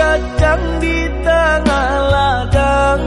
kacang di tengah ladang.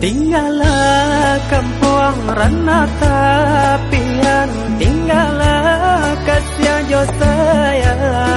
Tinggallah kampung Ranata Pian Tinggallah kasih yo sayang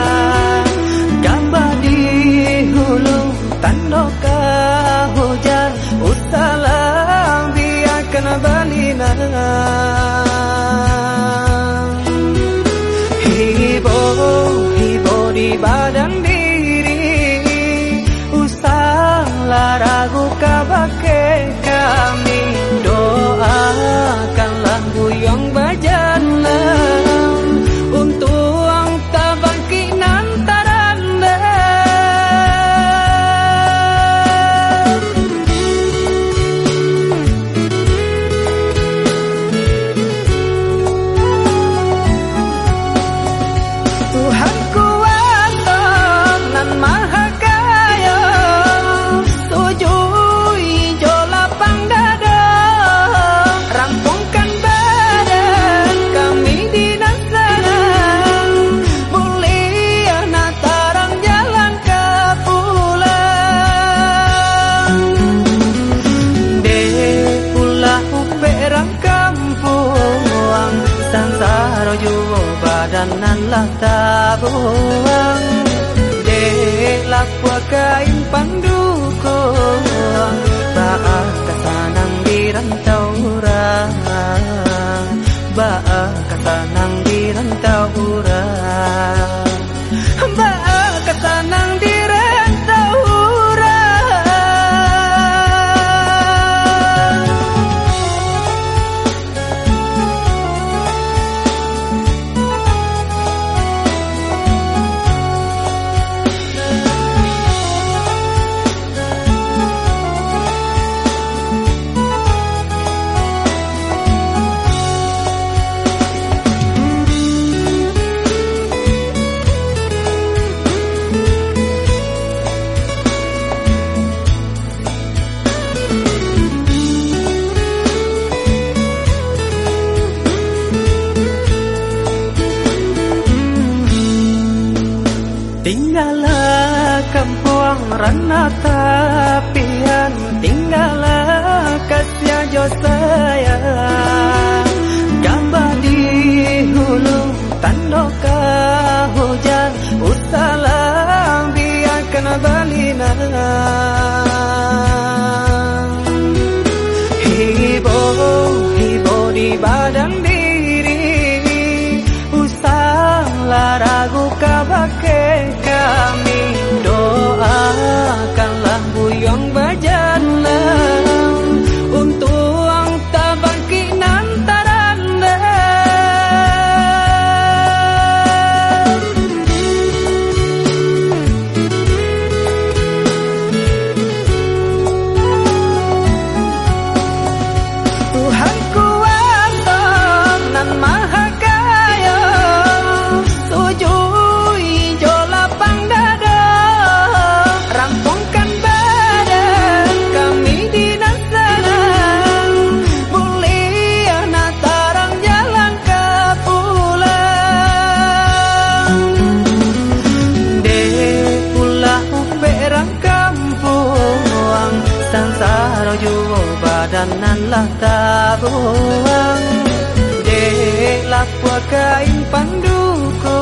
kain panduko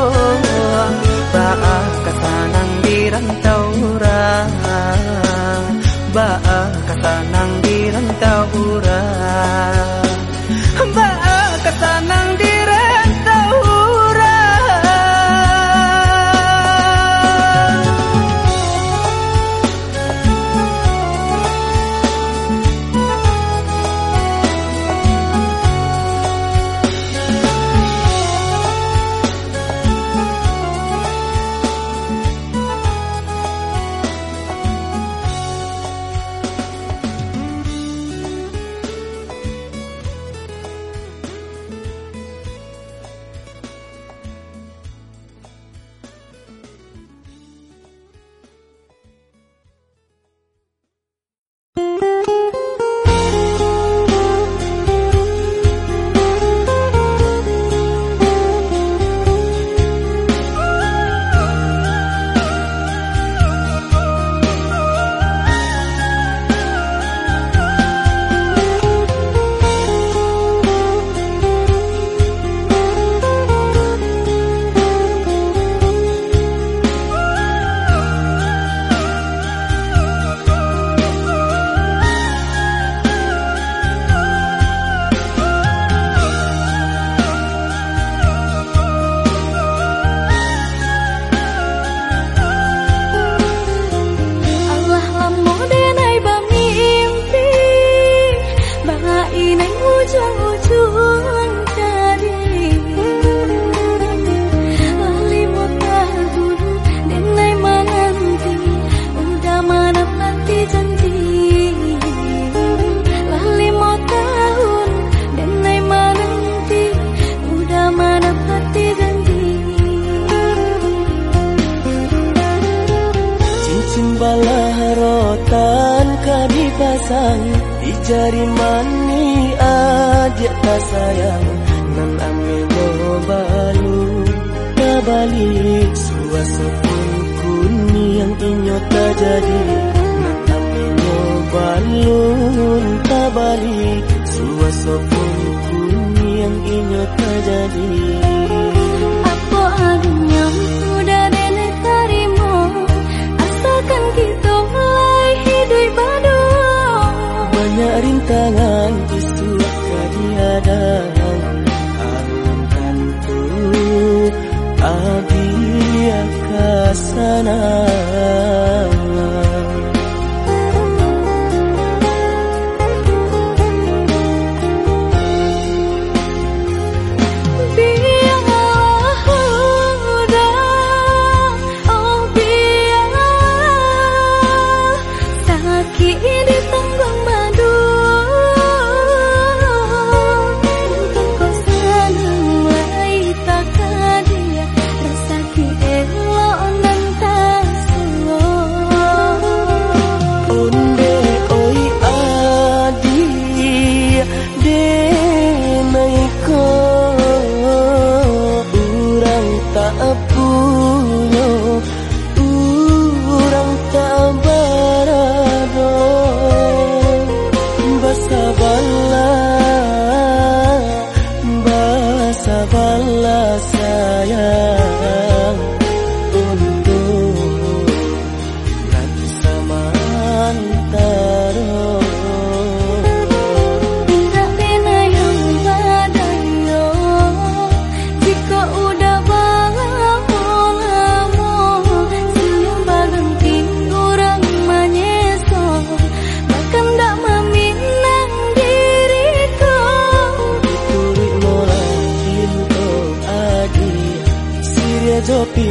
ba katanang dirantaw ra ba katanang dirantaw ra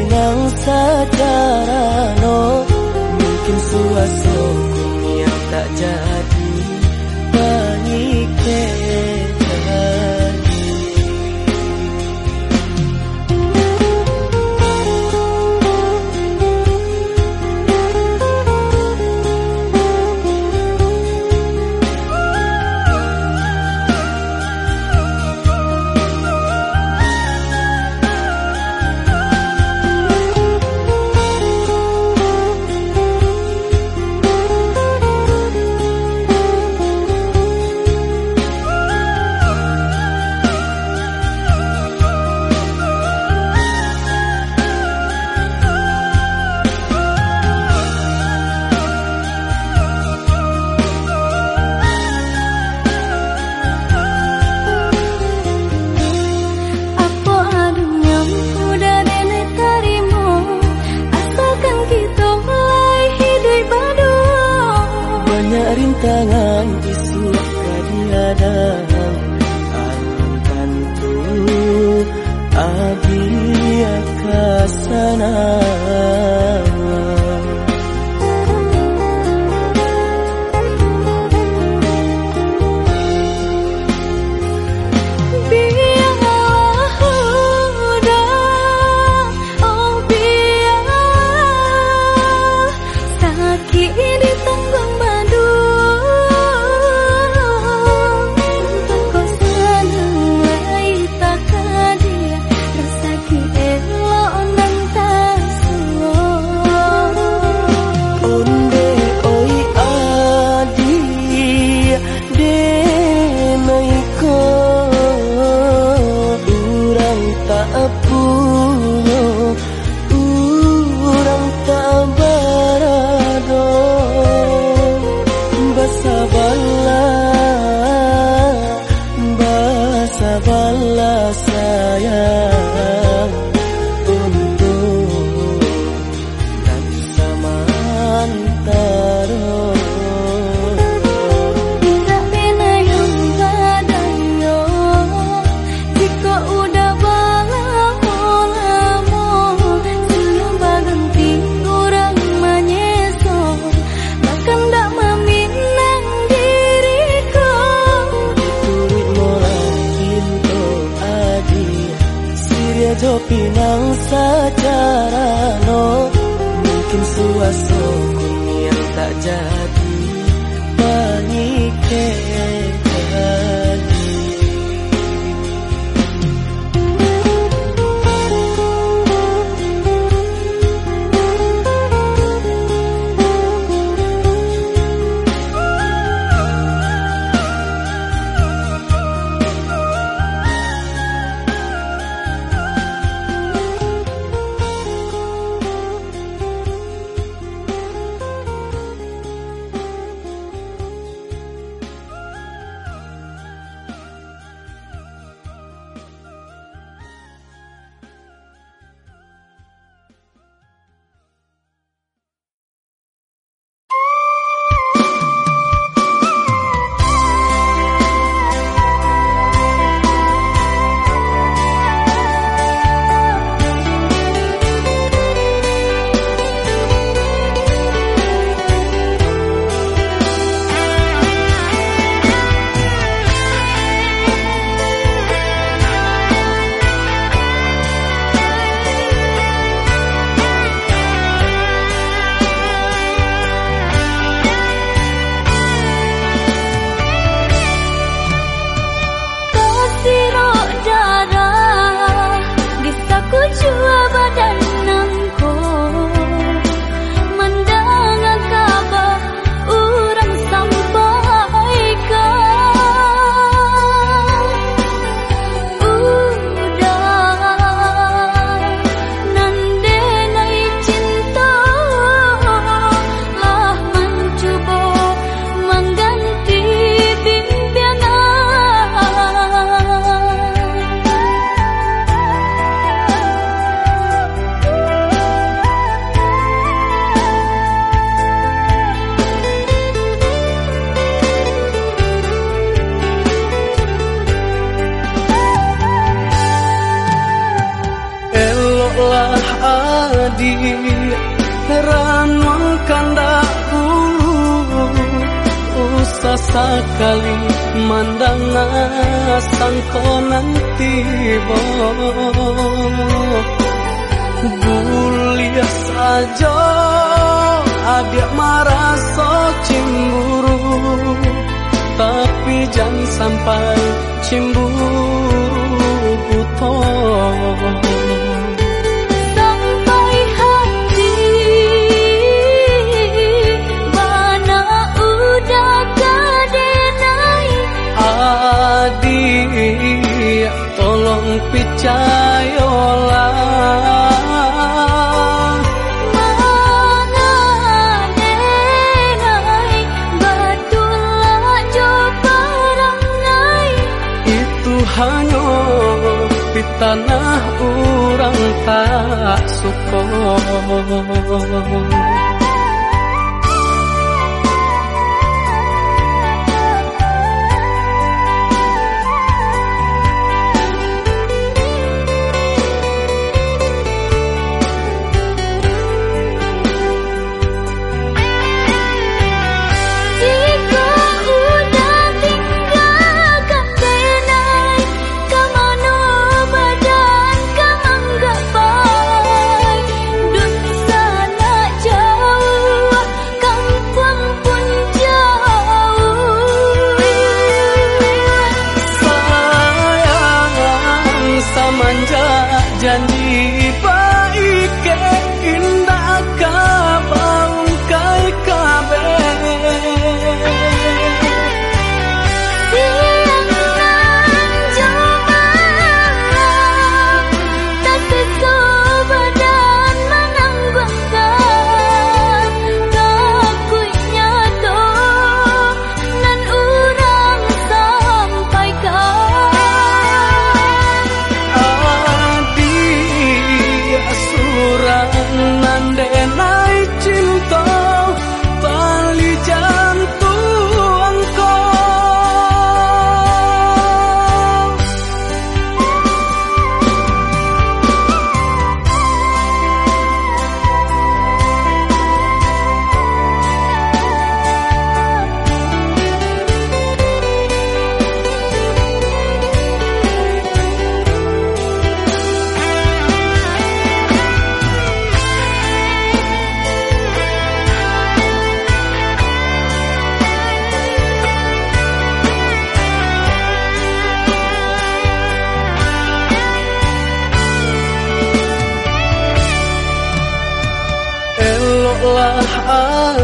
jo pinang secara no mungkin suaso yang tak jadi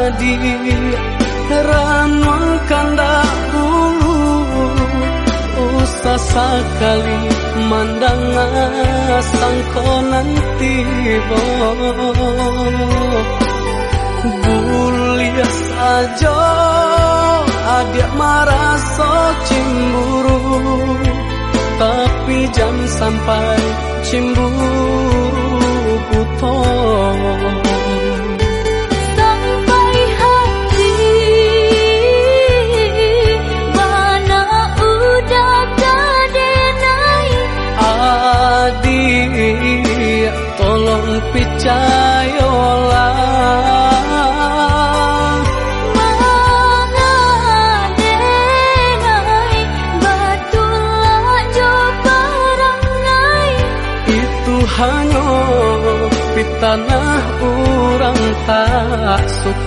adi Ranwang kandak bulu Usah sekali mandang sangko nanti bo. Bulia saja adik marah so cemburu Tapi jangan sampai cemburu butuh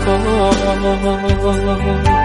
fall.